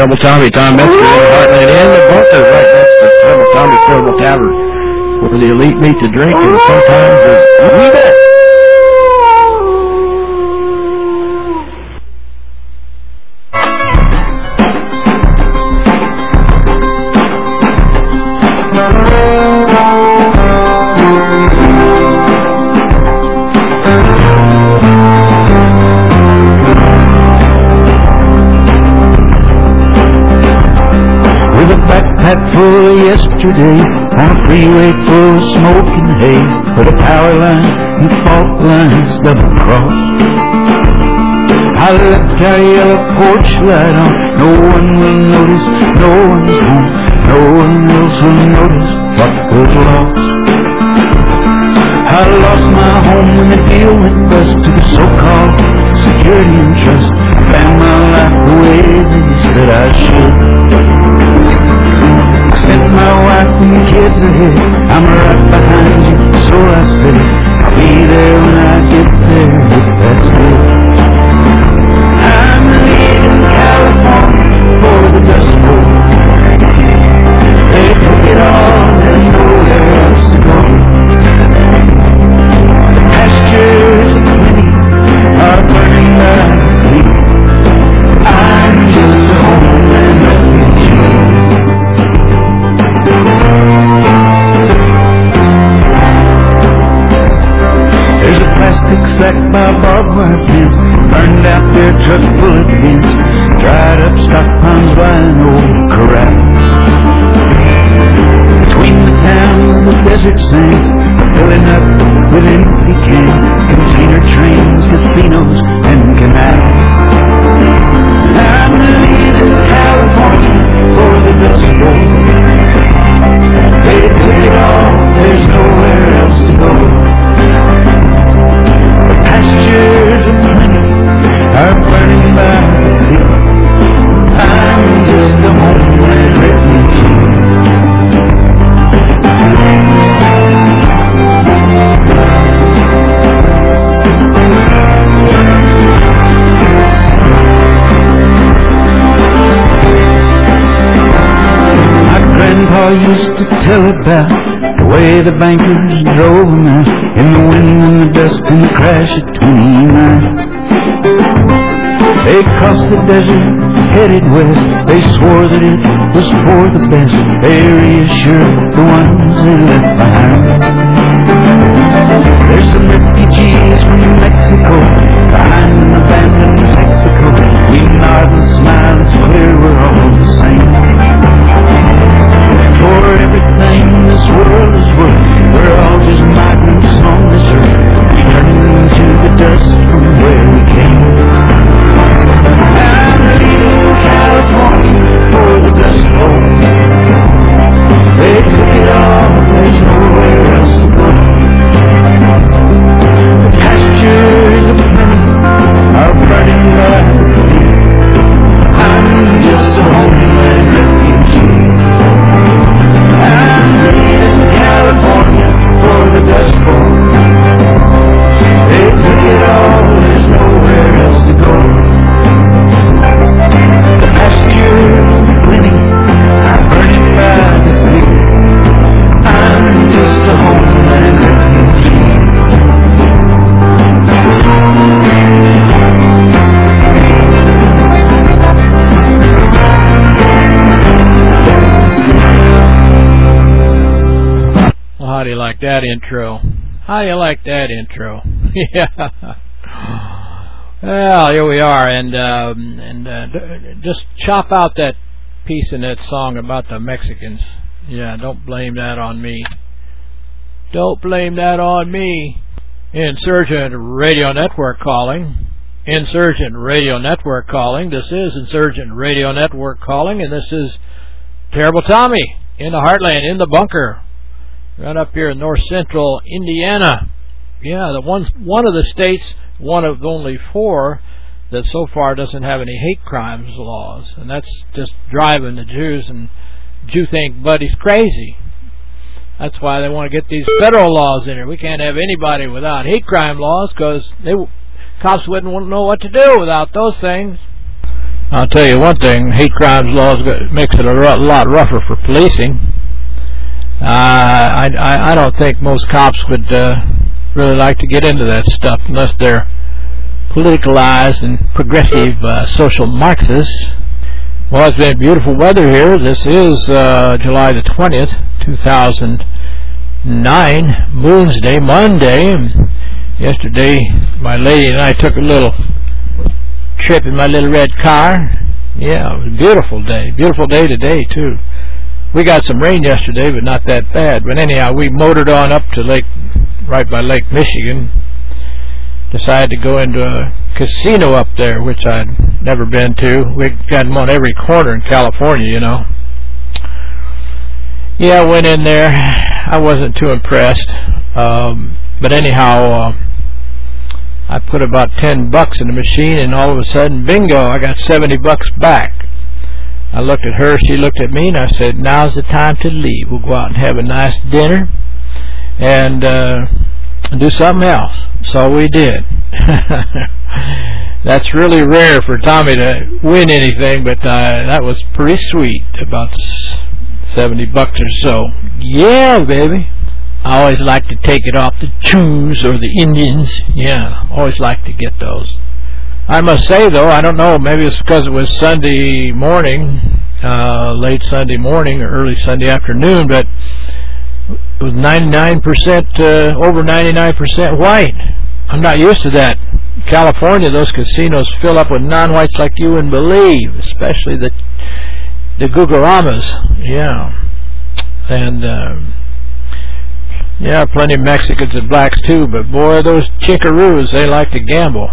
Terrible Tommy, Tom Metzger, in the Heartland Inn, and both are right next to Terrible Tommy's Terrible Tavern, where the elite meet to drink, and sometimes uh, the we bet. Smoke and hay Where the power lines and fault lines double cross. I left our yellow porch light on. No one will notice, no one's home No one else will notice what was lost. I lost my home when the deal went bust To the so-called security and trust the bankers drove out in the wind and the dust and the crash of 29. They crossed the desert, headed west. They swore that it was for the best. They reassured the ones they left behind. There's some that intro? How you like that intro? yeah. Well, here we are, and um, and uh, just chop out that piece in that song about the Mexicans. Yeah, don't blame that on me. Don't blame that on me. Insurgent Radio Network calling. Insurgent Radio Network calling. This is Insurgent Radio Network calling, and this is Terrible Tommy in the heartland, in the bunker, right up here in north central Indiana. Yeah, the one one of the states, one of only four that so far doesn't have any hate crimes laws, and that's just driving the Jews and Jew think buddies crazy. That's why they want to get these federal laws in here. We can't have anybody without hate crime laws because they cops wouldn't know what to do without those things. I'll tell you one thing: hate crimes laws makes it a lot rougher for policing. Uh, I, I I don't think most cops would uh, really like to get into that stuff unless they're politicalized and progressive uh, social Marxists. Well, it's been beautiful weather here. This is uh, July the 20th, 2009, Moon's Day, Monday. Yesterday, my lady and I took a little trip in my little red car. Yeah, it was a beautiful day. Beautiful day today, too. We got some rain yesterday, but not that bad. But anyhow, we motored on up to Lake, right by Lake Michigan. Decided to go into a casino up there, which I'd never been to. We got them on every corner in California, you know. Yeah, I went in there. I wasn't too impressed. Um, but anyhow, uh, I put about 10 bucks in the machine, and all of a sudden, bingo, I got 70 bucks back. I looked at her, she looked at me, and I said, now's the time to leave. We'll go out and have a nice dinner and uh, do something else. So we did. That's really rare for Tommy to win anything, but uh, that was pretty sweet. About 70 bucks or so. Yeah, baby. I always like to take it off the Jews or the Indians. Yeah, always like to get those. I must say, though, I don't know, maybe it's because it was Sunday morning, uh, late Sunday morning or early Sunday afternoon, but it was 99%, uh, over 99% white. I'm not used to that. California, those casinos fill up with non-whites like you wouldn't believe, especially the the Guguaramas. Yeah, and um, yeah, plenty of Mexicans and blacks too. But boy, those chickaroos, they like to gamble.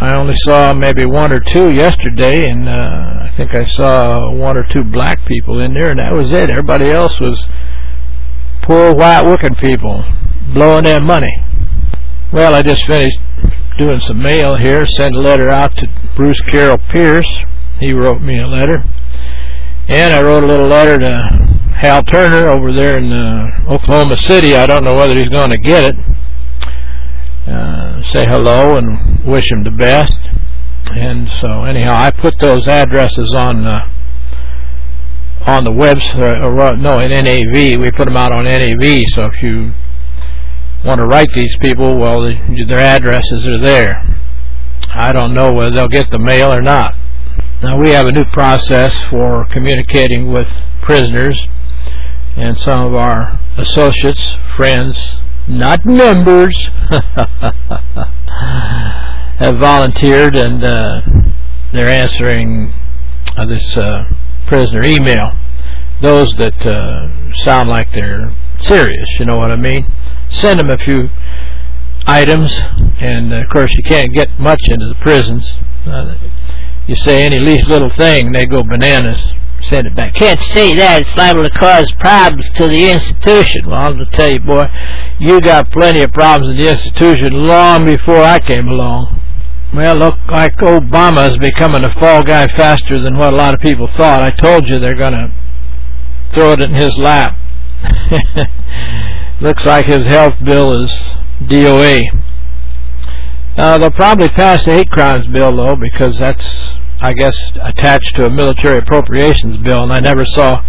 I only saw maybe one or two yesterday, and uh, I think I saw one or two black people in there, and that was it. Everybody else was poor white working people blowing their money. Well, I just finished doing some mail here. Sent a letter out to Bruce Carroll Pierce. He wrote me a letter. And I wrote a little letter to Hal Turner over there in uh, Oklahoma City. I don't know whether he's going to get it. Uh, say hello and wish him the best. And so, anyhow, I put those addresses on uh, on the website, or no, in NAV. We put them out on NAV. So if you want to write these people, well, their addresses are there. I don't know whether they'll get the mail or not. Now, we have a new process for communicating with prisoners, and some of our associates, friends, not members, have volunteered, and uh, they're answering uh, this uh, prisoner email. Those that uh, sound like they're serious, you know what I mean? send them a few items, and of course you can't get much into the prisons. Uh, you say any least little thing, they go bananas. Send it back. Can't say that. It's liable to cause problems to the institution. Well, I'll tell you, boy, you got plenty of problems in the institution long before I came along. Well, look like Obama is becoming a fall guy faster than what a lot of people thought. I told you they're going to throw it in his lap. Looks like his health bill is DOA. Uh, they'll probably pass the hate crimes bill, though, because that's, I guess, attached to a military appropriations bill, and I never saw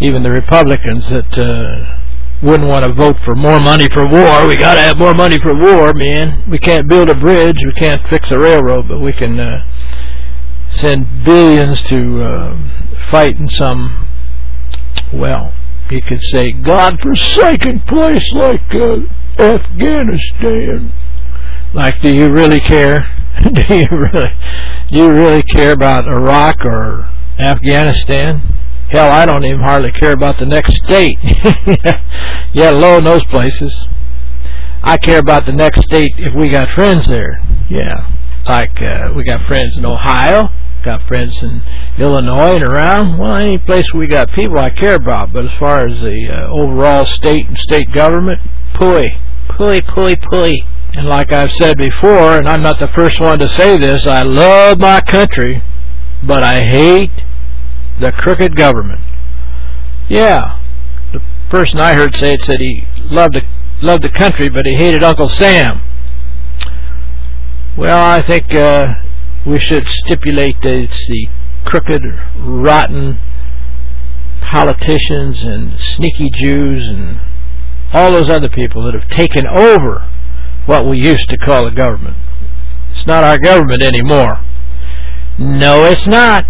even the Republicans that uh, wouldn't want to vote for more money for war. We got to have more money for war, man. We can't build a bridge, we can't fix a railroad, but we can uh, send billions to uh, fight in some, well, you could say God-forsaken place like uh, Afghanistan. Like, do you really care? do you really, you really care about Iraq or Afghanistan? Hell, I don't even hardly care about the next state. yeah, low in those places. I care about the next state if we got friends there. Yeah. Like, uh, we got friends in Ohio, got friends in Illinois and around. Well, any place we got people I care about. But as far as the uh, overall state and state government, pooey. Pooey, pooey, pooey. And like I've said before, and I'm not the first one to say this, I love my country, but I hate the crooked government. Yeah. The person I heard say it said he loved the, loved the country, but he hated Uncle Sam. Well, I think uh, we should stipulate that it's the crooked, rotten politicians and sneaky Jews and all those other people that have taken over what we used to call the government. It's not our government anymore. No, it's not.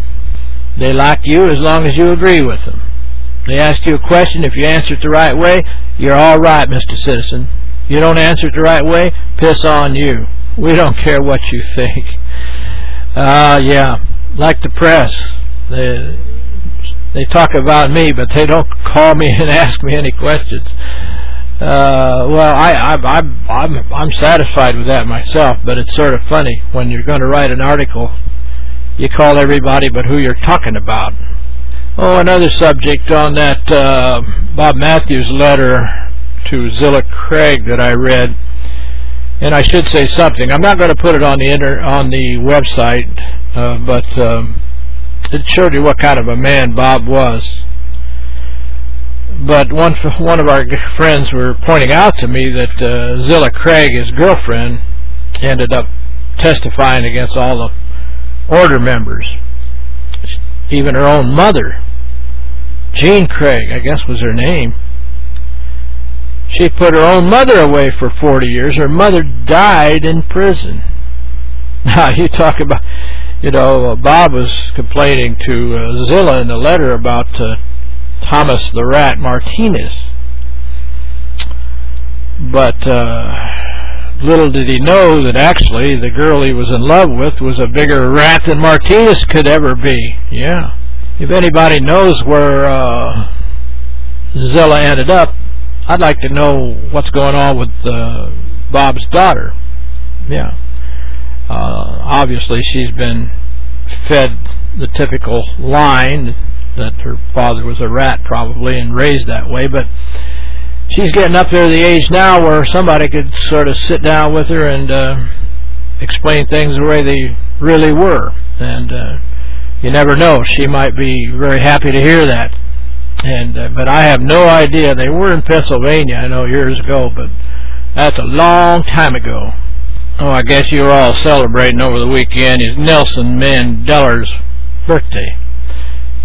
They like you as long as you agree with them. They ask you a question. If you answer it the right way, you're all right, Mr. Citizen. You don't answer it the right way, piss on you. We don't care what you think. Uh, yeah, like the press. They, they talk about me, but they don't call me and ask me any questions. Uh, well, I, I, I, I'm, I'm satisfied with that myself, but it's sort of funny when you're going to write an article, you call everybody but who you're talking about. Oh, another subject on that uh, Bob Mathews letter to Zillah Craig that I read and I should say something. I'm not going to put it on the inter on the website, uh, but um, it showed you what kind of a man Bob was. But one one of our friends were pointing out to me that uh, Zillah Craig, his girlfriend, ended up testifying against all the order members, even her own mother, Jean Craig, I guess was her name she put her own mother away for 40 years. Her mother died in prison. Now, you talk about, you know, Bob was complaining to uh, Zillah in the letter about uh, Thomas the Rat Martinez. But uh, little did he know that actually the girl he was in love with was a bigger rat than Martinez could ever be. Yeah. If anybody knows where uh, Zillah ended up, I'd like to know what's going on with uh, Bob's daughter. Yeah. Uh, obviously, she's been fed the typical line that her father was a rat, probably, and raised that way. But she's getting up there to the age now where somebody could sort of sit down with her and uh, explain things the way they really were. And uh, you never know; she might be very happy to hear that and uh, but I have no idea. They were in Pennsylvania, I know, years ago, but that's a long time ago. Oh, I guess you were all celebrating over the weekend. It's Nelson Mandela's birthday.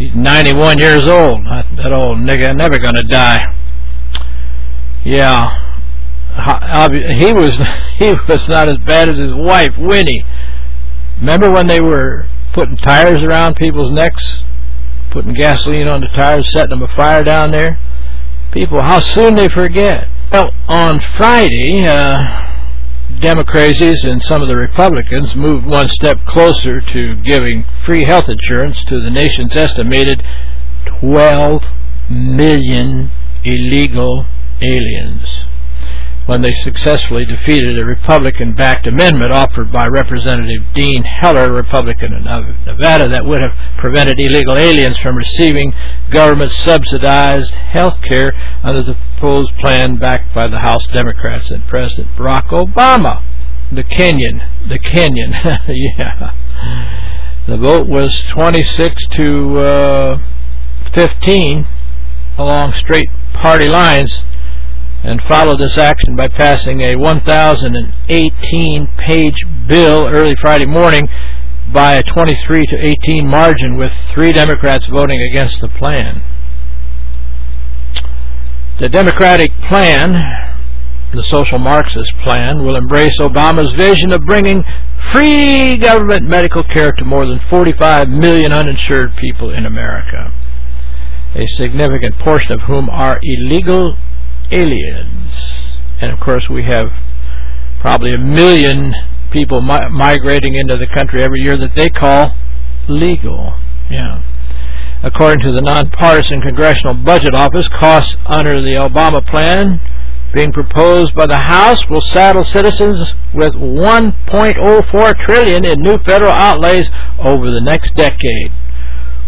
He's 91 years old. That, old nigga never gonna die. Yeah, he was he was not as bad as his wife Winnie. Remember when they were putting tires around people's necks putting gasoline on the tires, setting them afire down there. People, how soon they forget. Well, on Friday, uh, Democrats and some of the Republicans moved one step closer to giving free health insurance to the nation's estimated 12 million illegal aliens when they successfully defeated a Republican-backed amendment offered by Representative Dean Heller, Republican in Nevada, that would have prevented illegal aliens from receiving government-subsidized health care under the proposed plan backed by the House Democrats and President Barack Obama. The Kenyan, the Kenyan, yeah. The vote was 26 to uh, 15 along straight party lines and followed this action by passing a 1,018-page bill early Friday morning by a 23 to 18 margin with three Democrats voting against the plan. The Democratic plan, the social Marxist plan, will embrace Obama's vision of bringing free government medical care to more than 45 million uninsured people in America, a significant portion of whom are illegal aliens. And of course, we have probably a million people mi migrating into the country every year that they call legal. Yeah. According to the nonpartisan Congressional Budget Office, costs under the Obama plan being proposed by the House will saddle citizens with 1.04 trillion in new federal outlays over the next decade.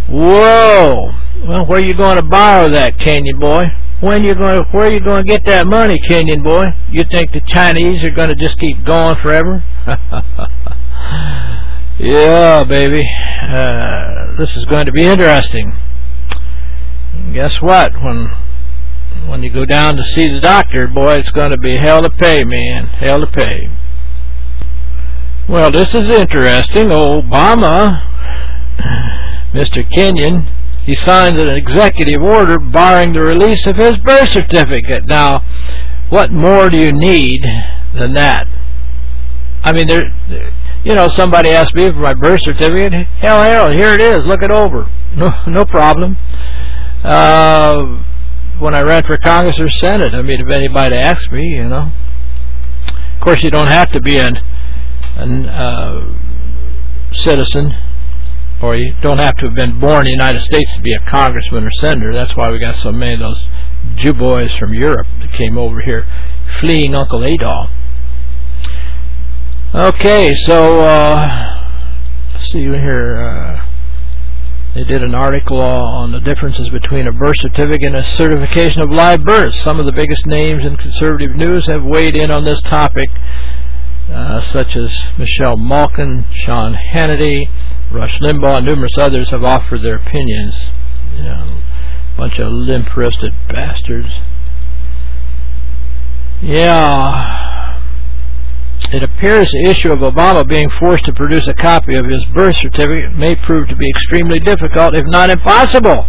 Whoa! Well, where are you going to borrow that, Kenyan boy? When you're going? To, where you going to get that money, Kenyan boy? You think the Chinese are going to just keep going forever? yeah, baby. Uh, this is going to be interesting. And guess what? When when you go down to see the doctor, boy, it's going to be hell to pay, man. Hell to pay. Well, this is interesting. Obama, Mr. Kenyan, he signs an executive order barring the release of his birth certificate. Now, what more do you need than that? I mean, there, you know, somebody asked me for my birth certificate. Hell, hell, here it is. Look it over. No, no problem. Uh, when I ran for Congress or Senate. I mean, if anybody asked me, you know. Of course, you don't have to be an, an uh, citizen, or you don't have to have been born in the United States to be a congressman or senator. That's why we got so many of those Jew boys from Europe that came over here fleeing Uncle Adolf. Okay, so uh, let's see here. Uh, they did an article on the differences between a birth certificate and a certification of live birth. Some of the biggest names in conservative news have weighed in on this topic, uh, such as Michelle Malkin, Sean Hannity, Rush Limbaugh, and numerous others have offered their opinions. You know, bunch of limp-wristed bastards. Yeah. It appears the issue of Obama being forced to produce a copy of his birth certificate may prove to be extremely difficult, if not impossible.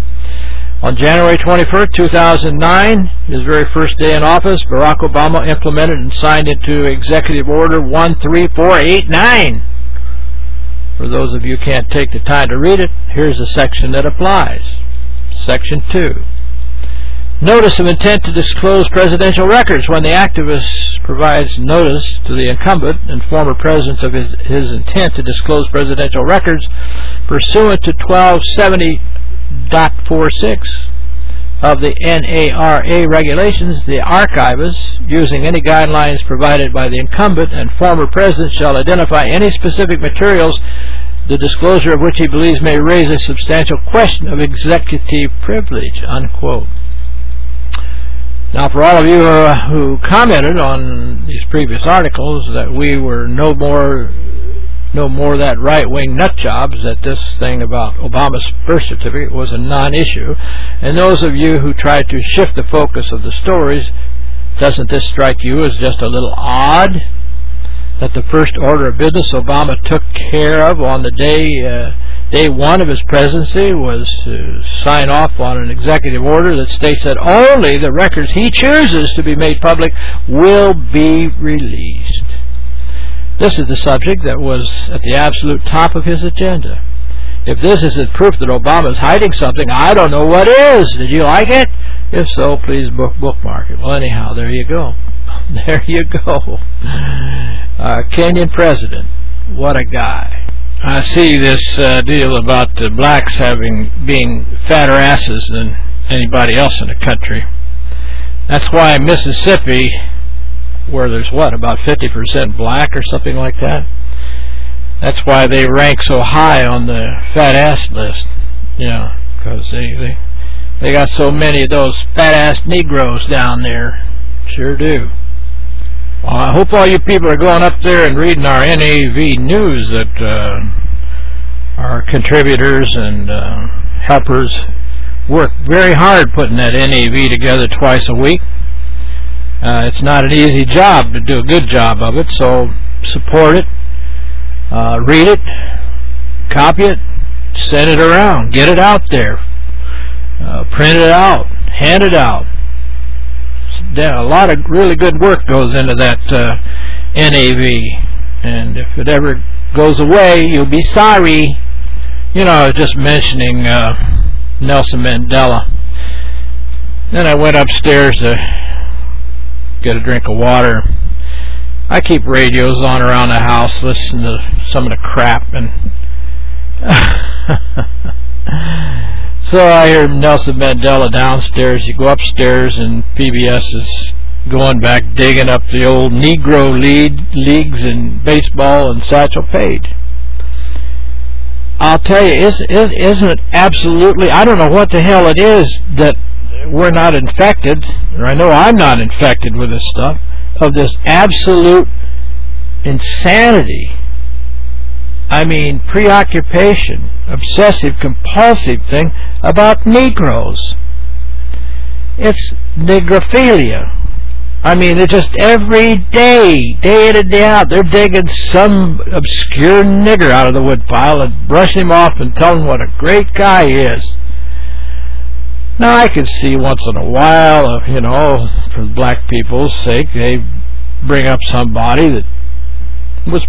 On January 21, 2009, his very first day in office, Barack Obama implemented and signed into Executive Order 13489. For those of you who can't take the time to read it, here's a section that applies. Section 2. Notice of intent to disclose presidential records when the activist provides notice to the incumbent and former presidents of his, his intent to disclose presidential records pursuant to 1270.46 of the NARA regulations, the archivist, using any guidelines provided by the incumbent and former president, shall identify any specific materials the disclosure of which he believes may raise a substantial question of executive privilege, unquote. Now, for all of you uh, who commented on these previous articles that we were no more no more that right-wing nut jobs that this thing about Obama's birth certificate was a non-issue, and those of you who tried to shift the focus of the stories, doesn't this strike you as just a little odd that the first order of business Obama took care of on the day uh, day one of his presidency was to sign off on an executive order that states that only the records he chooses to be made public will be released. This is the subject that was at the absolute top of his agenda. If this isn't proof that Obama is hiding something, I don't know what is. Did you like it? If so, please book bookmark it. Well, anyhow, there you go. There you go. Uh, Kenyan president. What a guy. I see this uh, deal about the blacks having being fatter asses than anybody else in the country. That's why Mississippi, where there's what about 50% black or something like that, that's why they rank so high on the fat ass list. You know, because they, they they got so many of those fat ass Negroes down there. Sure do. Well, I hope all you people are going up there and reading our NAV news that uh, our contributors and uh, helpers work very hard putting that NAV together twice a week. Uh, it's not an easy job to do a good job of it, so support it, uh, read it, copy it, send it around, get it out there, uh, print it out, hand it out a lot of really good work goes into that uh, NAV, and if it ever goes away, you'll be sorry. You know, I was just mentioning uh, Nelson Mandela. Then I went upstairs to get a drink of water. I keep radios on around the house, listen to some of the crap, and So I hear Nelson Mandela downstairs. You go upstairs, and PBS is going back digging up the old Negro lead, leagues in baseball and Satchel Paige. I'll tell you, is, is, isn't it absolutely, I don't know what the hell it is that we're not infected, or I know I'm not infected with this stuff, of this absolute insanity. I mean, preoccupation, obsessive compulsive thing about Negroes. It's negrophilia. I mean, they're just every day, day in and day out, they're digging some obscure nigger out of the woodpile and brushing him off and telling him what a great guy he is. Now, I can see once in a while, uh, you know, for black people's sake, they bring up somebody that was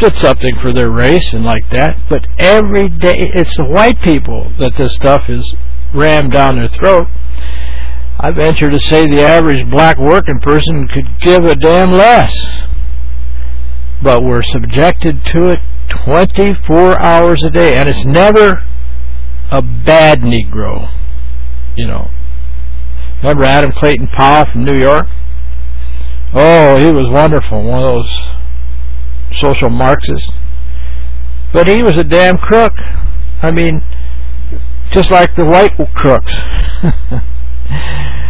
did something for their race and like that. But every day, it's the white people that this stuff is rammed down their throat. I venture to say the average black working person could give a damn less. But we're subjected to it 24 hours a day, and it's never a bad Negro. You know. Remember Adam Clayton Powell from New York? Oh, he was wonderful, one of those social Marxists. But he was a damn crook. I mean, just like the white crooks.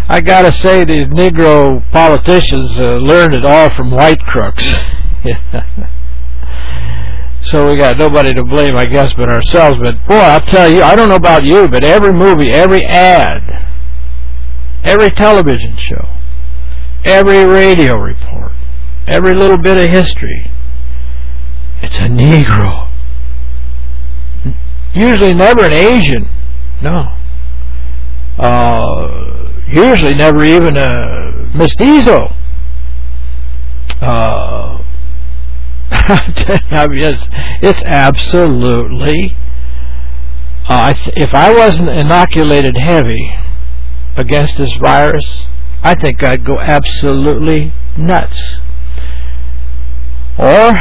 I gotta say, these Negro politicians uh, learned it all from white crooks. so we got nobody to blame, I guess, but ourselves. But boy, I'll tell you, I don't know about you, but every movie, every ad, every television show, every radio report, every little bit of history, it's a Negro. Usually never an Asian. No. Uh, usually never even a mestizo. Uh, I mean, it's, it's absolutely. Uh, if I wasn't inoculated heavy against this virus, I think I'd go absolutely nuts. Or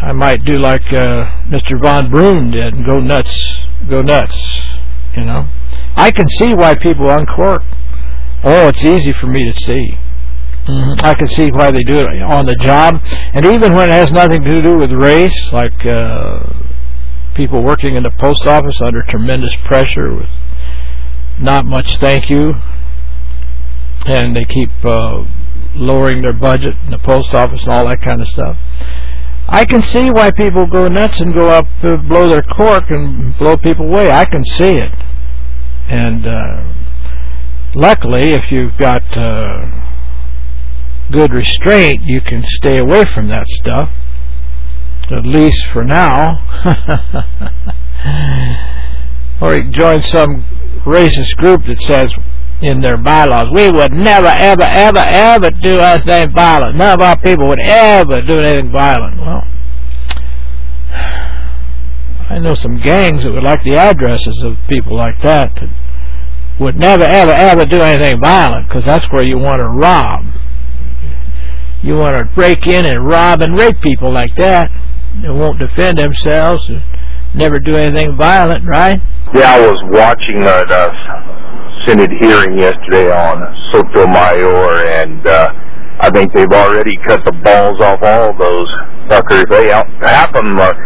I might do like uh, Mr. Von Brunn did and go nuts, go nuts, you know. I can see why people uncork. Oh, it's easy for me to see. Mm-hmm. I can see why they do it on the job, and even when it has nothing to do with race, like uh, people working in the post office under tremendous pressure with not much thank you, and they keep uh, lowering their budget in the post office and all that kind of stuff. I can see why people go nuts and go up to blow their cork and blow people away. I can see it. And uh, luckily, if you've got uh, good restraint, you can stay away from that stuff. At least for now. or you join some racist group that says in their bylaws, we would never, ever, ever, ever do anything violent. None of our people would ever do anything violent. Well, I know some gangs that would like the addresses of people like that that would never, ever, ever do anything violent because that's where you want to rob. You want to break in and rob and rape people like that. They won't defend themselves, and never do anything violent, right? Yeah, I was watching uh, the Senate hearing yesterday on Sotomayor, and uh, I think they've already cut the balls off all those fuckers. They out, half of them are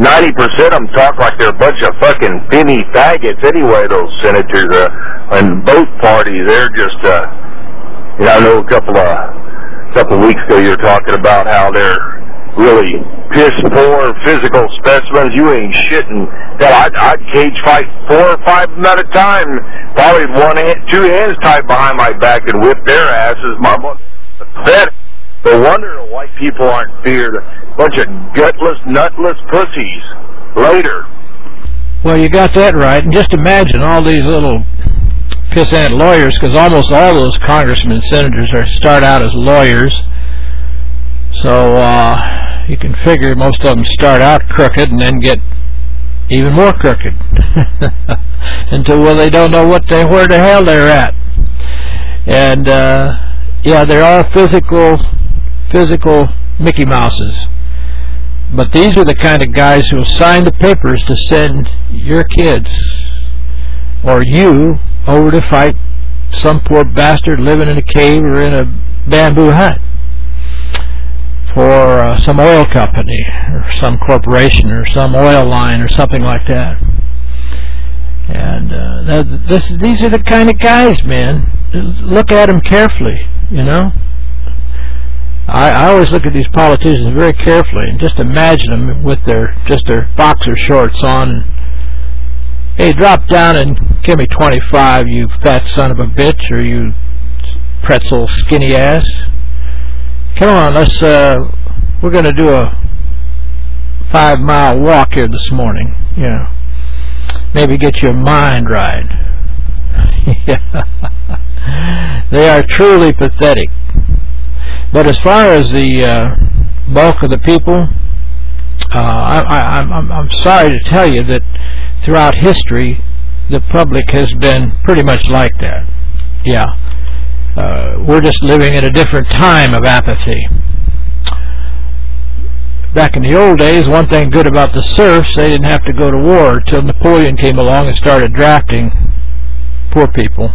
ninety percent of them talk like they're a bunch of fucking penny faggots anyway. Those senators uh, in both parties, they're just. Uh, you know, I know a couple of couple weeks ago you were talking about how they're really piss poor physical specimens. You ain't shitting. Hell, I'd, I'd cage fight four or five of them at a time. Probably one hand, two hands tied behind my back and whip their asses. My pathetic. No wonder white people aren't feared. Bunch of gutless, nutless pussies. Later. Well, you got that right. And just imagine all these little pissant lawyers, because almost all those congressmen and senators are start out as lawyers. So uh, you can figure most of them start out crooked and then get even more crooked until well they don't know what they where the hell they're at. And uh, yeah, there are physical physical Mickey Mouses. But these are the kind of guys who sign the papers to send your kids or you over to fight some poor bastard living in a cave or in a bamboo hut for uh, some oil company or some corporation or some oil line or something like that. And uh, this, these are the kind of guys, man. Look at them carefully, you know. I, I always look at these politicians very carefully and just imagine them with their just their boxer shorts on. Hey, drop down and give me 25, you fat son of a bitch, or you pretzel skinny ass. Come on, let's. Uh, we're going to do a five mile walk here this morning. You know, maybe get your mind right. they are truly pathetic. But as far as the uh, bulk of the people, uh, I, I, I'm, I'm sorry to tell you that throughout history, the public has been pretty much like that. Yeah. Uh, we're just living in a different time of apathy. Back in the old days, one thing good about the serfs, they didn't have to go to war until Napoleon came along and started drafting poor people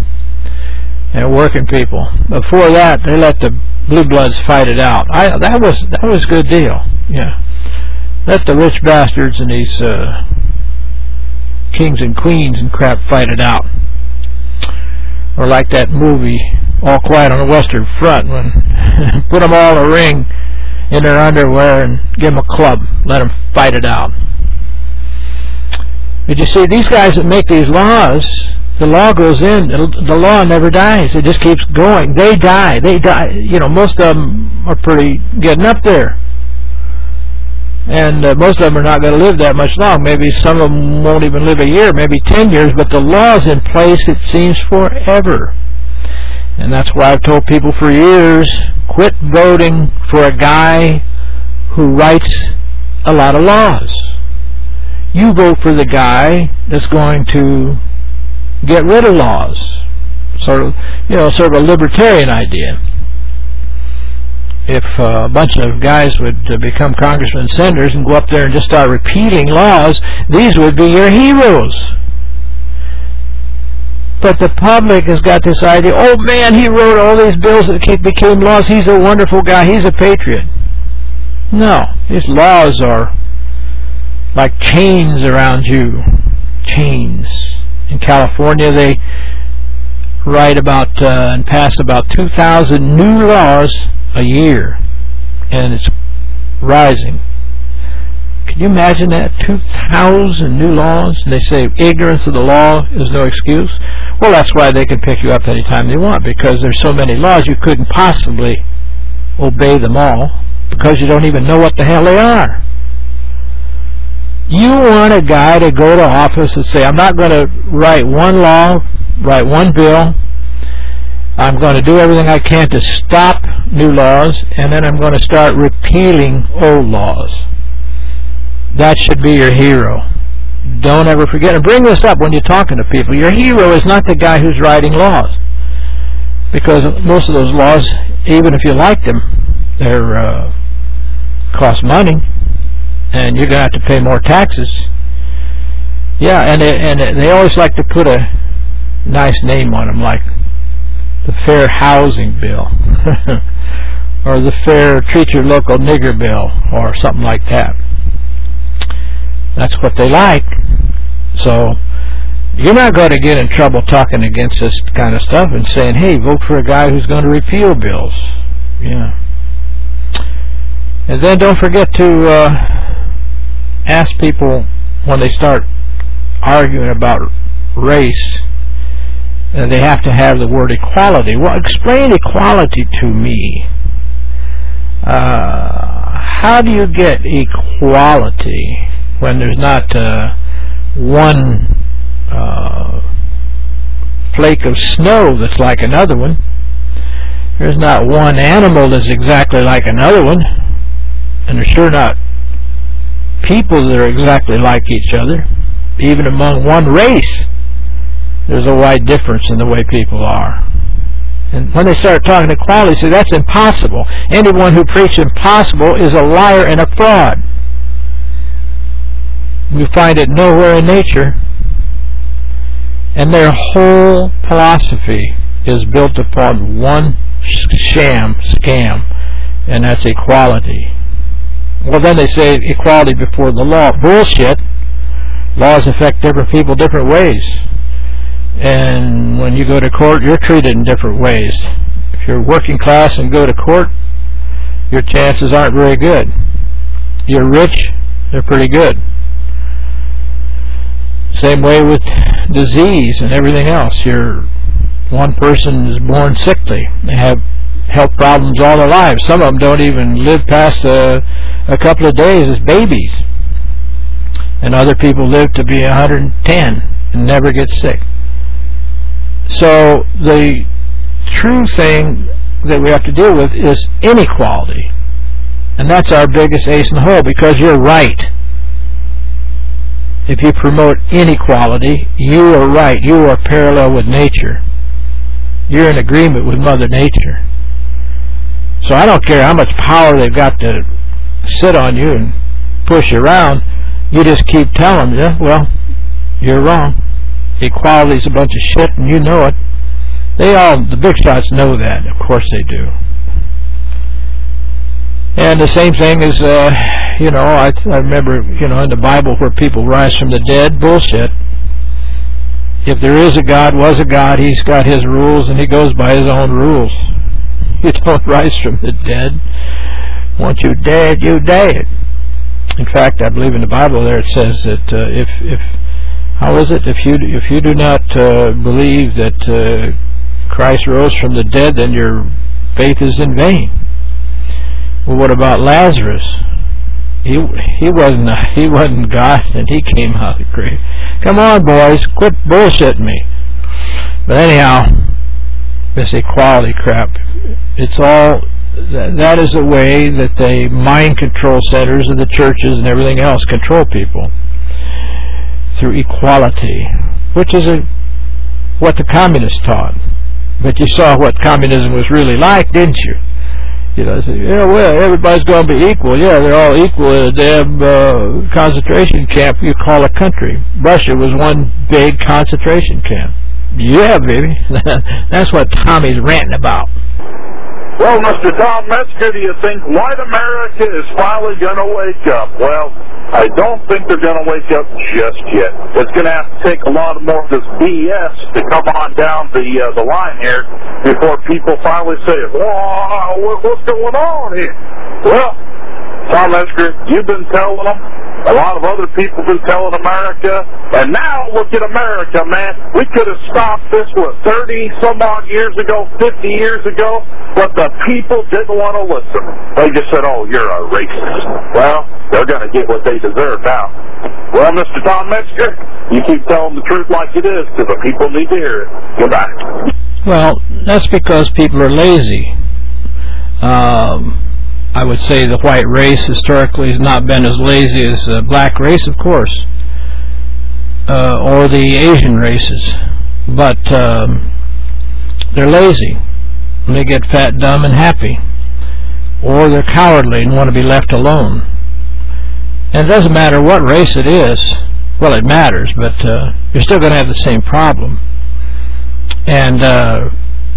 and working people. Before that, they let the blue bloods fight it out. I that was that was a good deal. Yeah, let the rich bastards and these uh, kings and queens and crap fight it out. Or like that movie, All Quiet on the Western Front, when put them all in a ring in their underwear and give them a club, let them fight it out. But you see, these guys that make these laws the law goes in. The law never dies. It just keeps going. They die. They die. You know, most of them are pretty getting up there. And uh, most of them are not going to live that much long. Maybe some of them won't even live a year, maybe 10 years, but the law's in place, it seems, forever. And that's why I've told people for years, quit voting for a guy who writes a lot of laws. You vote for the guy that's going to get rid of laws. Sort of, you know, sort of a libertarian idea. If a bunch of guys would uh, become congressmen and senators and go up there and just start repealing laws, these would be your heroes. But the public has got this idea, oh man, he wrote all these bills that became laws. He's a wonderful guy. He's a patriot. No, these laws are like chains around you. Chains in California, they write about uh, and pass about 2,000 new laws a year, and it's rising. Can you imagine that? 2,000 new laws, and they say ignorance of the law is no excuse. Well, that's why they can pick you up anytime they want, because there's so many laws you couldn't possibly obey them all, because you don't even know what the hell they are. You want a guy to go to office and say, I'm not going to write one law, write one bill. I'm going to do everything I can to stop new laws, and then I'm going to start repealing old laws. That should be your hero. Don't ever forget, and bring this up when you're talking to people. Your hero is not the guy who's writing laws. Because most of those laws, even if you like them, they're uh, cost money and you're going to have to pay more taxes. Yeah, and it, and they always like to put a nice name on them, like the Fair Housing Bill, or the Fair Treat Your Local Nigger Bill, or something like that. That's what they like. So you're not going to get in trouble talking against this kind of stuff and saying, "Hey, vote for a guy who's going to repeal bills." Yeah. And then don't forget to uh, ask people when they start arguing about race, they have to have the word equality. Well, explain equality to me. Uh, how do you get equality when there's not uh, one uh, flake of snow that's like another one? There's not one animal that's exactly like another one, and there's sure not people that are exactly like each other. Even among one race, there's a wide difference in the way people are. And when they start talking equality, say that's impossible. Anyone who preaches impossible is a liar and a fraud. We find it nowhere in nature. And their whole philosophy is built upon one sham, scam, and that's equality. Well, then they say equality before the law. Bullshit. Laws affect different people different ways. And when you go to court, you're treated in different ways. If you're working class and go to court, your chances aren't very good. You're rich, they're pretty good. Same way with disease and everything else. You're one person is born sickly. They have health problems all their lives. Some of them don't even live past a, a couple of days as babies. And other people live to be 110 and never get sick. So the true thing that we have to deal with is inequality. And that's our biggest ace in the hole because you're right. If you promote inequality, you are right. You are parallel with nature. You're in agreement with Mother Nature. So I don't care how much power they've got to sit on you and push you around. You just keep telling them, yeah, well, you're wrong. Equality's a bunch of shit, and you know it. They all, the big shots know that. Of course they do. And the same thing is, uh, you know, I, I remember, you know, in the Bible where people rise from the dead, bullshit. If there is a God, was a God, he's got his rules and he goes by his own rules. You don't rise from the dead. Once you're dead, you're dead. In fact, I believe in the Bible there it says that uh, if if how is it if you if you do not uh, believe that uh, Christ rose from the dead, then your faith is in vain. Well, what about Lazarus? He he wasn't he wasn't God, and he came out of the grave. Come on, boys, quit bullshitting me. But anyhow, this equality crap. It's all that, that is the way that they mind control centers of the churches and everything else control people through equality, which is a what the communists taught. But you saw what communism was really like, didn't you? You know, say, yeah, well, everybody's going to be equal. Yeah, they're all equal in a damn uh, concentration camp you call a country. Russia was one big concentration camp. Yeah, baby. That's what Tommy's ranting about. Well, Mr. Tom Metzger, do you think white America is finally going to wake up? Well, I don't think they're going to wake up just yet. It's going to have to take a lot more of this BS to come on down the uh, the line here before people finally say, "Wow, what's going on here?" Well, Tom Metzger, you've been telling them. A lot of other people have been telling America. And now look at America, man. We could have stopped this, what, 30 some odd years ago, 50 years ago, but the people didn't want to listen. They just said, oh, you're a racist. Well, they're going to get what they deserve now. Well, Mr. Tom Metzger, you keep telling the truth like it is because the people need to hear it. Goodbye. Well, that's because people are lazy. Um, I would say the white race historically has not been as lazy as the black race, of course, uh, or the Asian races, but um, they're lazy. They get fat, dumb, and happy, or they're cowardly and want to be left alone. And it doesn't matter what race it is. Well, it matters, but uh, you're still going to have the same problem. And uh,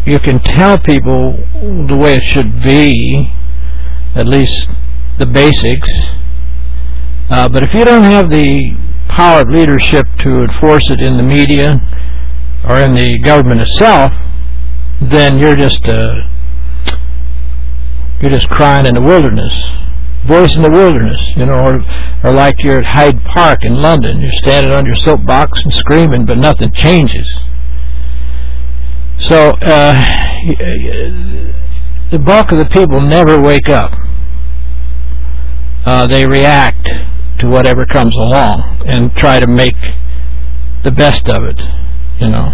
you can tell people the way it should be at least the basics. Uh, but if you don't have the power of leadership to enforce it in the media or in the government itself, then you're just uh, you're just crying in the wilderness, voice in the wilderness, you know, or or like you're at Hyde Park in London, you're standing on your soapbox and screaming, but nothing changes. So uh, the bulk of the people never wake up. Uh, they react to whatever comes along and try to make the best of it, you know.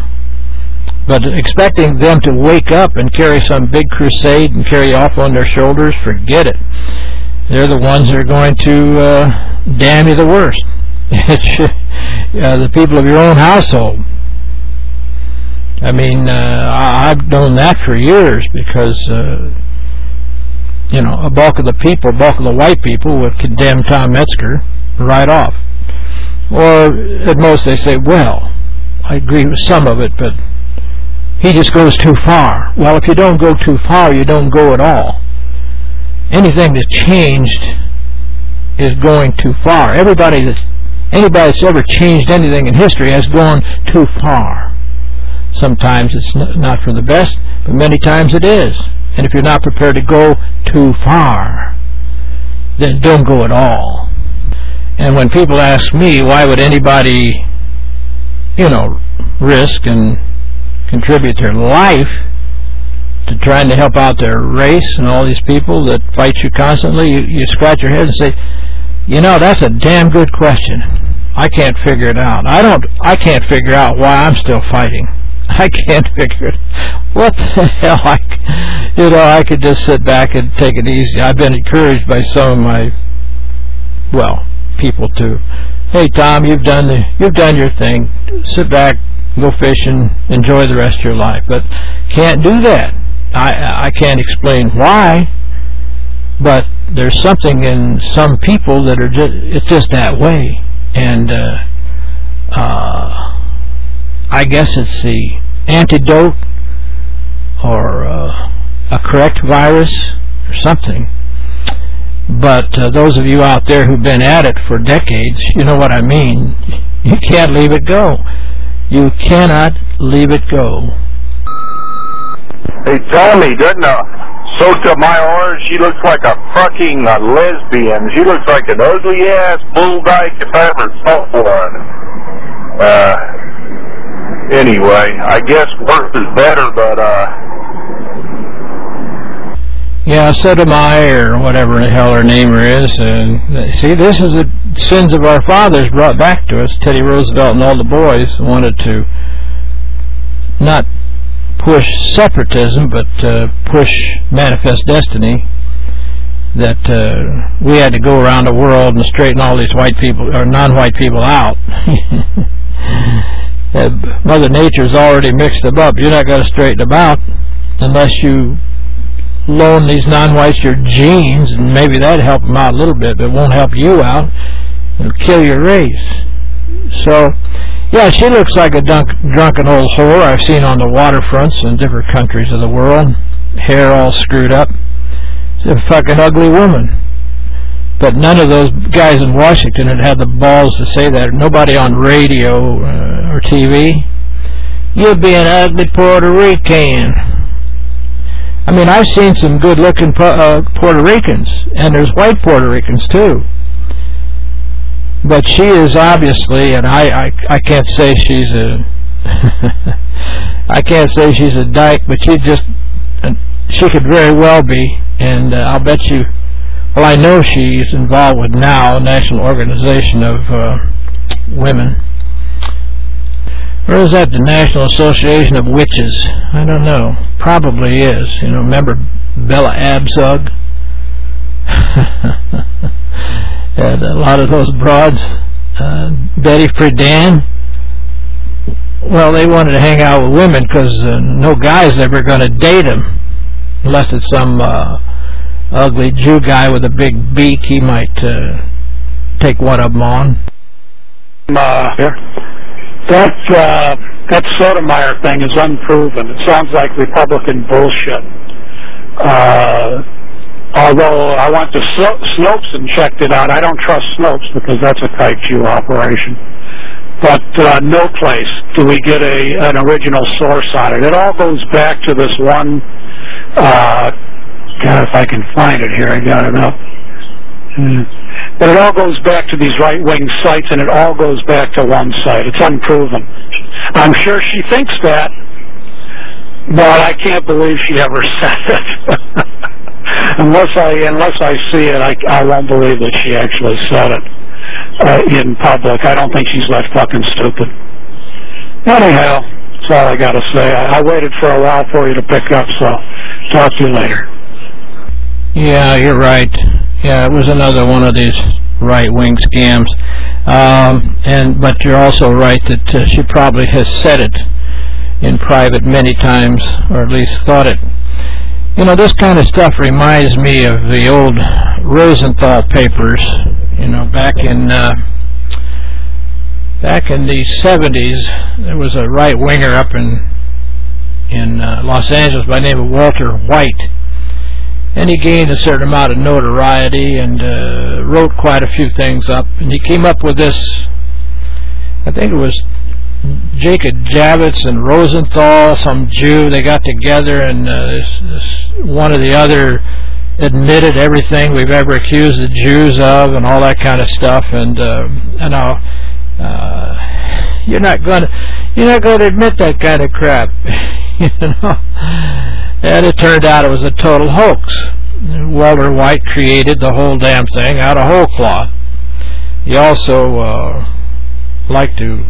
But expecting them to wake up and carry some big crusade and carry off on their shoulders, forget it. They're the ones that are going to uh, damn you the worst. It's uh, the people of your own household. I mean, uh, I've known that for years because, uh, you know, a bulk of the people, a bulk of the white people would condemn Tom Metzger right off. Or at most they say, well, I agree with some of it, but he just goes too far. Well, if you don't go too far, you don't go at all. Anything that's changed is going too far. Everybody that's anybody that's ever changed anything in history has gone too far. Sometimes it's not for the best, but many times it is. And if you're not prepared to go too far, then don't go at all. And when people ask me, why would anybody, you know, risk and contribute their life to trying to help out their race and all these people that fight you constantly, you, you scratch your head and say, you know, that's a damn good question. I can't figure it out. I don't. I can't figure out why I'm still fighting. I can't figure it. What the hell? I, you know, I could just sit back and take it easy. I've been encouraged by some of my, well, people to, hey Tom, you've done the, you've done your thing. Sit back, go fishing, enjoy the rest of your life. But can't do that. I I can't explain why. But there's something in some people that are just it's just that way, and uh, uh, I guess it's the antidote or uh, a correct virus or something. But uh, those of you out there who've been at it for decades, you know what I mean. You can't leave it go. You cannot leave it go. Hey, Tommy, doesn't uh, Sotomayor, she looks like a fucking uh, lesbian. She looks like an ugly-ass bull dyke if I ever saw one. Uh, anyway, I guess worse is better, but, uh... Yeah, Sotomayor, or whatever the hell her name is. And see, this is the sins of our fathers brought back to us. Teddy Roosevelt and all the boys wanted to not push separatism, but uh, push manifest destiny. That uh, we had to go around the world and straighten all these white people or non-white people out. Mother Nature's already mixed them up. You're not going to straighten them out unless you loan these non-whites your genes, and maybe that'd help them out a little bit, but it won't help you out. It'll kill your race. So, yeah, she looks like a dunk, drunken old whore I've seen on the waterfronts in different countries of the world. Hair all screwed up. She's a fucking ugly woman. But none of those guys in Washington had had the balls to say that. Nobody on radio uh, or TV. You'll be an ugly Puerto Rican. I mean, I've seen some good-looking uh, Puerto Ricans, and there's white Puerto Ricans too. But she is obviously, and I, I, I can't say she's a, I can't say she's a dyke, but she just, she could very well be, and uh, I'll bet you, well, I know she's involved with NOW, National Organization of uh, Women. Or is that the National Association of Witches? I don't know. Probably is. You know, remember Bella Abzug? and a lot of those broads, uh, Betty Friedan, well, they wanted to hang out with women because uh, no guy's ever going to date them. Unless it's some uh, ugly Jew guy with a big beak, he might uh, take one of them on. Uh, that uh, that Sotomayor thing is unproven. It sounds like Republican bullshit. Uh, although I went to Snopes and checked it out. I don't trust Snopes because that's a kaiju operation. But uh, no place do we get a an original source on it. It all goes back to this one. Uh, God, if I can find it here, I got it up. Mm. But it all goes back to these right-wing sites, and it all goes back to one site. It's unproven. I'm sure she thinks that, but I can't believe she ever said it. unless I unless I see it, I, I won't believe that she actually said it uh, in public. I don't think she's that fucking stupid. Anyhow, that's all I got to say. I, I waited for a while for you to pick up, so talk to you later. Yeah, you're right. Yeah, it was another one of these right-wing scams. Um, and but you're also right that uh, she probably has said it in private many times, or at least thought it. You know, this kind of stuff reminds me of the old Rosenthal papers. You know, back in uh, back in the 70s, there was a right winger up in in uh, Los Angeles by the name of Walter White. And he gained a certain amount of notoriety and uh, wrote quite a few things up. And he came up with this, I think it was Jacob Javits and Rosenthal, some Jew. They got together and uh, this, this one or the other admitted everything we've ever accused the Jews of and all that kind of stuff. And uh, you know, uh, you're not going to you're not going to admit that kind of crap, you know. And it turned out it was a total hoax. Walter White created the whole damn thing out of whole cloth. He also uh, liked to.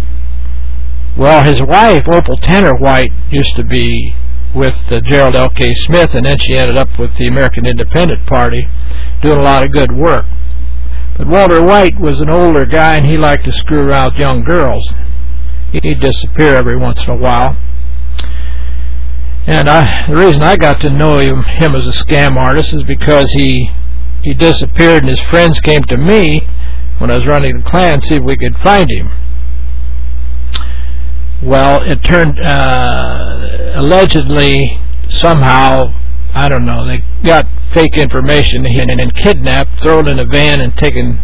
Well, his wife, Opal Tanner White, used to be with uh, Gerald L.K. Smith, and then she ended up with the American Independent Party, doing a lot of good work. But Walter White was an older guy, and he liked to screw around young girls. He'd disappear every once in a while. And I, the reason I got to know him, him as a scam artist is because he he disappeared, and his friends came to me when I was running the Klan to see if we could find him. Well, it turned uh, allegedly somehow I don't know they got fake information and, and kidnapped, thrown in a van, and taken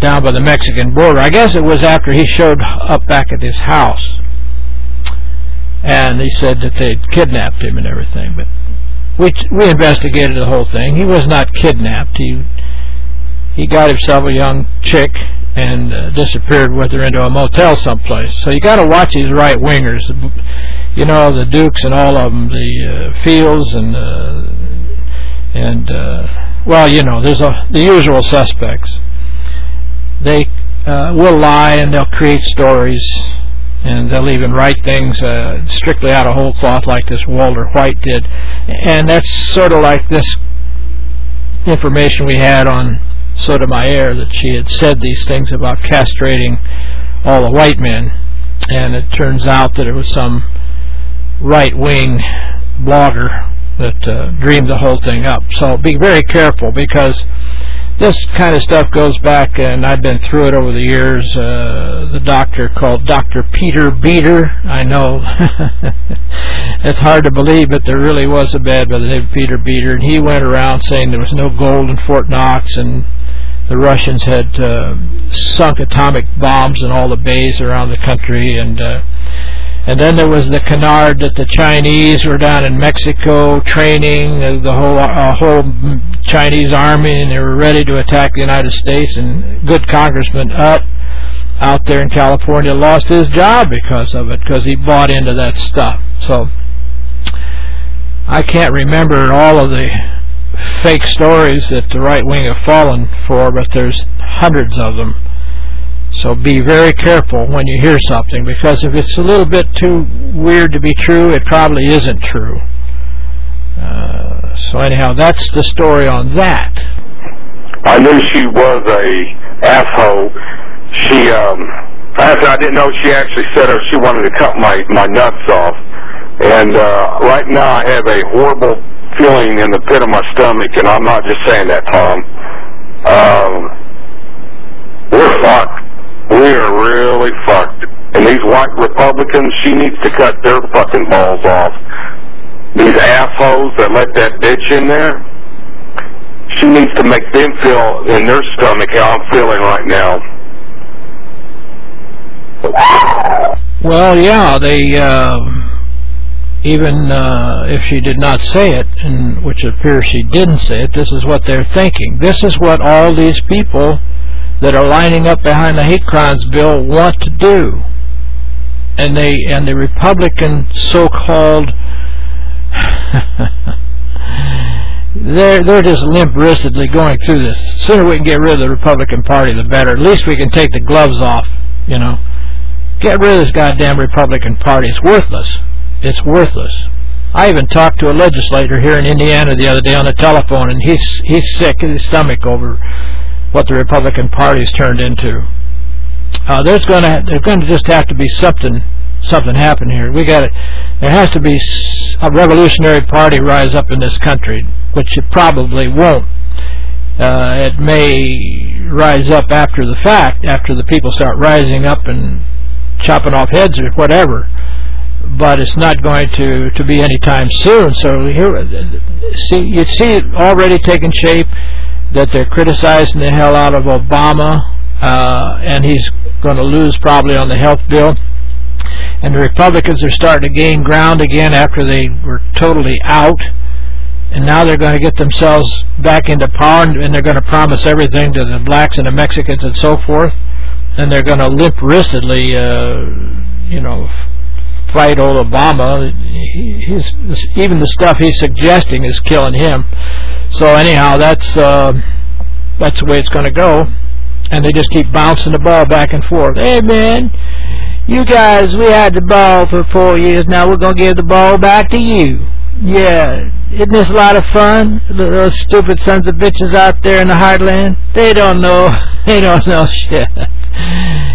down by the Mexican border. I guess it was after he showed up back at his house, and he said that they'd kidnapped him and everything. But we we investigated the whole thing. He was not kidnapped. He he got himself a young chick and uh, disappeared with her into a motel someplace. So you got to watch these right wingers. You know the Dukes and all of them, the uh, Fields and uh, and uh, well, you know, there's a the usual suspects. They uh, will lie and they'll create stories, and they'll even write things uh, strictly out of whole cloth, like this Walter White did, and that's sort of like this information we had on Sotomayor that she had said these things about castrating all the white men, and it turns out that it was some right-wing blogger that uh, dreamed the whole thing up. So be very careful because this kind of stuff goes back, and I've been through it over the years. Uh, the doctor called Dr. Peter Beter. I know it's hard to believe, but there really was a man by the name of Peter Beter, and he went around saying there was no gold in Fort Knox, and the Russians had uh, sunk atomic bombs in all the bays around the country, and uh, and then there was the canard that the Chinese were down in Mexico training the whole uh, whole Chinese army, and they were ready to attack the United States. And good Congressman Utt out there in California lost his job because of it, because he bought into that stuff. So I can't remember all of the fake stories that the right wing have fallen for, but there's hundreds of them. So be very careful when you hear something, because if it's a little bit too weird to be true, it probably isn't true. Uh, so anyhow, that's the story on that. I knew she was a asshole. She, um, I, I didn't know she actually said her she wanted to cut my my nuts off, and uh, right now I have a horrible feeling in the pit of my stomach, and I'm not just saying that, Tom. Um, we're fucked. Really fucked. And these white Republicans, she needs to cut their fucking balls off. These assholes that let that bitch in there, she needs to make them feel in their stomach how I'm feeling right now. Well, yeah, they uh, even uh, if she did not say it, and which appears she didn't say it, this is what they're thinking. This is what all these people that are lining up behind the hate crimes bill want to do. And they and the Republican so-called they're they're just limp-wristedly going through this. The sooner we can get rid of the Republican Party, the better. At least we can take the gloves off, you know. Get rid of this goddamn Republican Party. It's worthless. It's worthless. I even talked to a legislator here in Indiana the other day on the telephone, and he's he's sick in his stomach over what the Republican Party's turned into. Uh, there's going to there's going to just have to be something something happen here. We got There has to be a revolutionary party rise up in this country, which it probably won't. Uh, it may rise up after the fact, after the people start rising up and chopping off heads or whatever. but it's not going to to be anytime soon. So here, see, you see it already taking shape that they're criticizing the hell out of Obama, uh, and he's going to lose probably on the health bill. And the Republicans are starting to gain ground again after they were totally out. And now they're going to get themselves back into power, and they're going to promise everything to the blacks and the Mexicans and so forth. And they're going to limp-wristedly, uh, you know, fight old Obama. He, he's, even the stuff he's suggesting is killing him. So anyhow, that's uh, that's the way it's going to go. And they just keep bouncing the ball back and forth. Hey, man, you guys, we had the ball for four years. Now we're going to give the ball back to you. Yeah, isn't this a lot of fun? Those stupid sons of bitches out there in the heartland, they don't know. They don't know shit.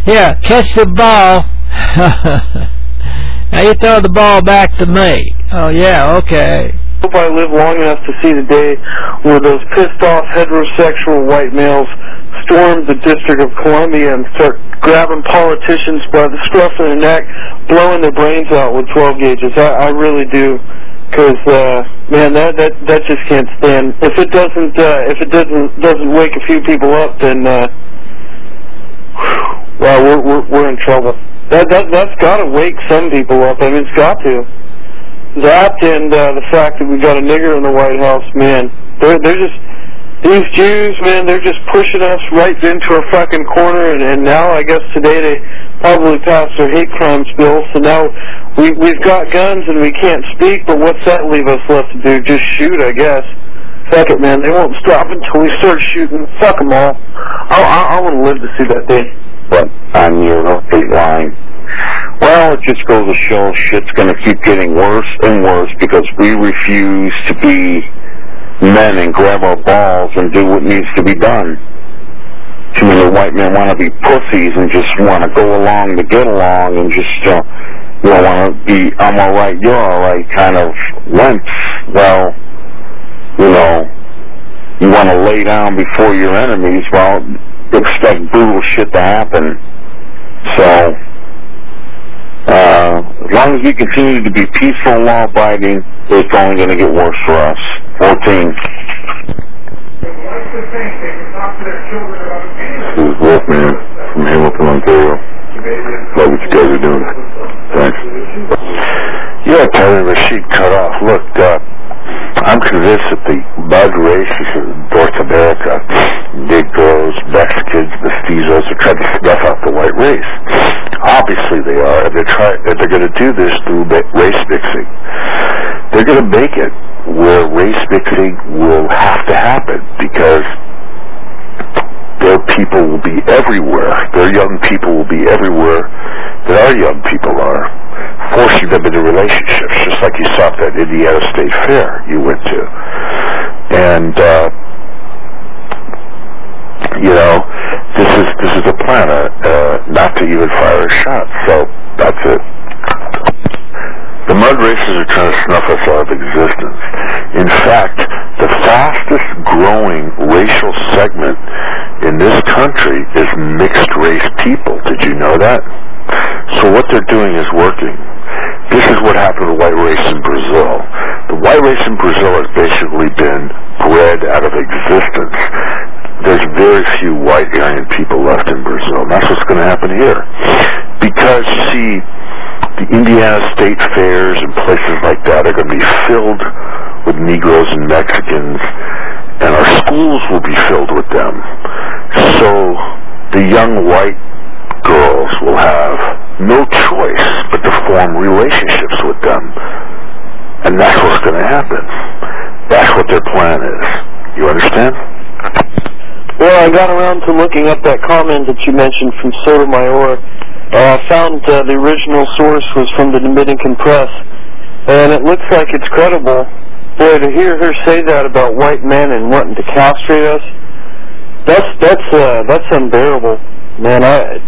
yeah, catch the ball. now you throw the ball back to me. Oh, yeah, okay. Hope I live long enough to see the day where those pissed off heterosexual white males storm the District of Columbia and start grabbing politicians by the scruff of their neck, blowing their brains out with 12 gauges. I, I really do, because uh, man, that that that just can't stand. If it doesn't, uh, if it doesn't doesn't wake a few people up, then uh, well, we're we're we're in trouble. That that that's got to wake some people up. I mean, it's got to. That and uh, the fact that we got a nigger in the White House, man, they're they're just these Jews, man, they're just pushing us right into a fucking corner. And, and now, I guess today they probably passed their hate crimes bill. So now we we've got guns and we can't speak. But what's that leave us left to do? Just shoot, I guess. Fuck it, man. They won't stop until we start shooting. Fuck them all. I I, I want to live to see that day. But on your hate line, well, it just goes to show shit's going to keep getting worse and worse because we refuse to be men and grab our balls and do what needs to be done. Too many white men want to be pussies and just want to go along to get along and just, uh, you know, want to be, I'm alright, you're alright kind of limps. Well, you know, you want to lay down before your enemies, well, expect brutal shit to happen. So, uh, as long as we continue to be peaceful and law-abiding, it's only going to get worse for us. 14. This is Wolfman from Hamilton, Ontario. Love what you guys are doing. Thanks. Yeah, Tyler Rashid cut off. Look, uh, I'm convinced that the bug races of North America, Negroes, Mexicans, mestizos, are trying to snuff out the white race. Obviously they are, and they're trying, and they're going to do this through race mixing. They're going to make it where race mixing will have to happen because their people will be everywhere. Their young people will be everywhere that our young people are, forcing them into relationships, just like you saw at that Indiana State Fair you went to. And uh, you know, this is this is a plan, uh, uh, not to even fire a shot. So that's it. The mud races are trying to snuff us out of existence. In fact, the fastest growing racial segment in this country is mixed race people. Did you know that? So what they're doing is working. This is what happened to white race in Brazil. The white race in Brazil has basically been bred out of existence. There's very few white Aryan people left in Brazil. And that's what's going to happen here. Because, you see, the Indiana State Fairs and places like that are going to be filled with Negroes and Mexicans, and our schools will be filled with them. So the young white girls will have no choice but to form relationships with them. And that's what's going to happen. That's what their plan is. You understand? Well, I got around to looking up that comment that you mentioned from Sotomayor. Uh, I found uh, the original source was from the Dominican Press, and it looks like it's credible. Boy, to hear her say that about white men and wanting to castrate us, that's that's uh, that's unbearable, man. I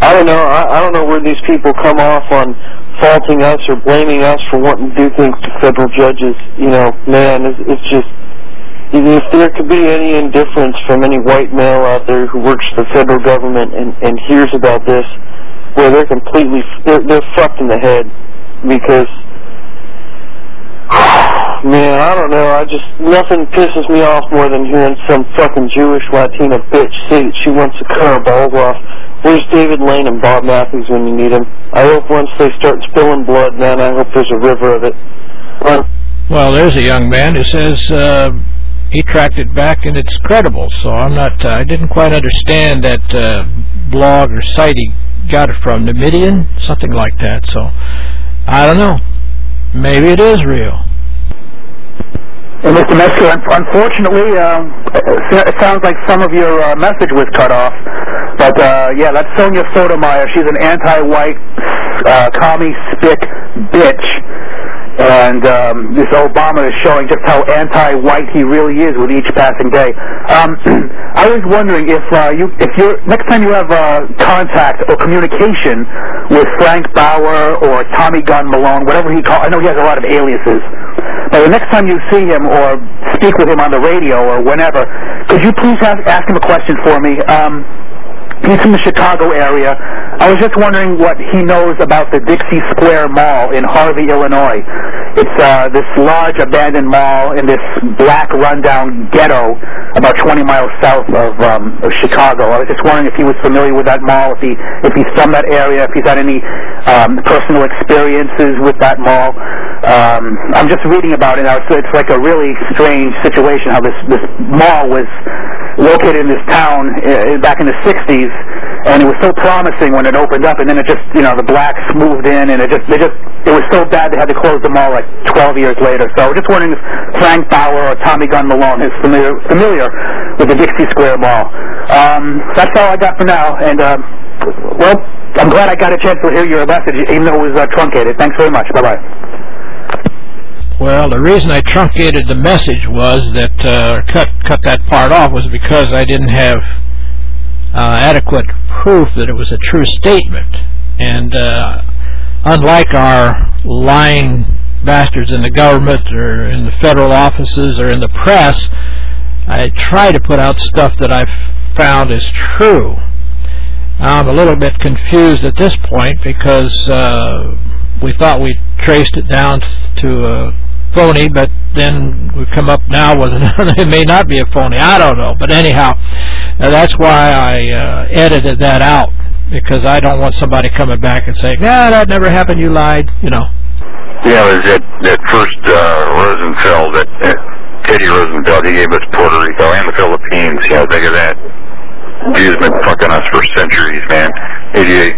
I don't know. I, I don't know where these people come off on faulting us or blaming us for wanting to do things to federal judges. You know, man, it's, it's just if there could be any indifference from any white male out there who works for the federal government and, and hears about this, well, they're completely they're, they're fucked in the head. because man, I don't know. I just nothing pisses me off more than hearing some fucking Jewish Latina bitch say that she wants to cut our balls off. Where's David Lane and Bob Mathews when you need them? I hope once they start spilling blood, man, I hope there's a river of it. Run. Well, there's a young man who says uh, he tracked it back and it's credible. So I'm not. Uh, I didn't quite understand that uh, blog or site he got it from. Numidian, something like that. So I don't know. Maybe it is real. And Mr. Metzger, unfortunately, um, it it sounds like some of your uh, message was cut off. But uh, yeah, that's Sonia Sotomayor. She's an anti-white, uh, commie spick bitch. And um, this Obama is showing just how anti-white he really is with each passing day. Um, I was wondering if uh, you, if you're next time you have uh, contact or communication with Frank Bauer or Tommy Gunn Malone, whatever he call. I know he has a lot of aliases. But the next time you see him or speak with him on the radio or whenever, could you please ask, ask him a question for me? Um, he's from the Chicago area. I was just wondering what he knows about the Dixie Square Mall in Harvey, Illinois. It's uh, this large abandoned mall in this black rundown ghetto about 20 miles south of, um, of Chicago. I was just wondering if he was familiar with that mall, if he if he's from that area, if he's had any um, personal experiences with that mall. Um, I'm just reading about it now. It's, it's like a really strange situation how this this mall was located in this town uh, back in the 60s, and it was so promising when it opened up, and then it just, you know, the blacks moved in, and it just, they just, it was so bad they had to close the mall like 12 years later. So just wondering if Frank Bauer or Tommy Gunn Malone is familiar, familiar with the Dixie Square Mall. Um, that's all I got for now, and, uh, well, I'm glad I got a chance to hear your message, even though it was uh, truncated. Thanks very much. Bye-bye. Well, the reason I truncated the message was that uh, cut cut that part off was because I didn't have adequate proof that it was a true statement, and uh, unlike our lying bastards in the government or in the federal offices or in the press, I try to put out stuff that I've found is true. I'm a little bit confused at this point because uh, we thought we traced it down to a phony, but then we come up now with another. it may not be a phony. I don't know, but anyhow, uh, that's why I uh, edited that out because I don't want somebody coming back and saying, "Nah, that never happened. You lied." You know. Yeah, it was that, that first uh, Rosenfeld, that, that Teddy Rosenfeld, he gave us Puerto Rico and the Philippines. You know, think of that. Jews been fucking us for centuries, man. 88.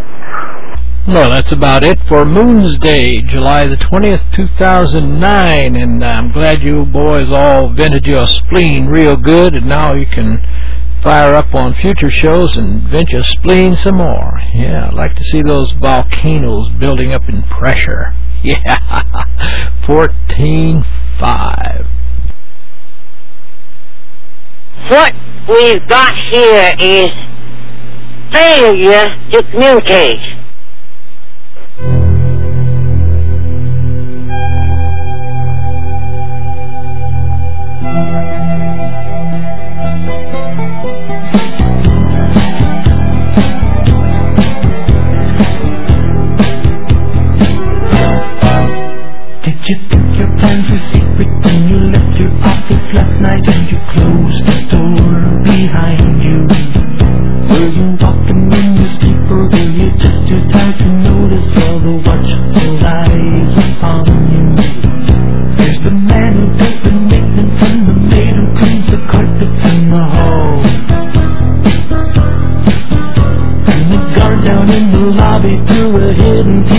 Well, that's about it for Moon's Day, July the 20th, 2009. And I'm glad you boys all vented your spleen real good, and now you can fire up on future shows and vent your spleen some more. Yeah, I'd like to see those volcanoes building up in pressure. Yeah, 14.5. What we've got here is failure to communicate. You think your plans were secret when you left your office last night and you closed the door behind you? Were you walking in your sleep or were you just too tired to notice all the watchful eyes upon you? There's the man who does the maintenance and the maid who cleans the carpets in the hall. And the guard down in the lobby through a hidden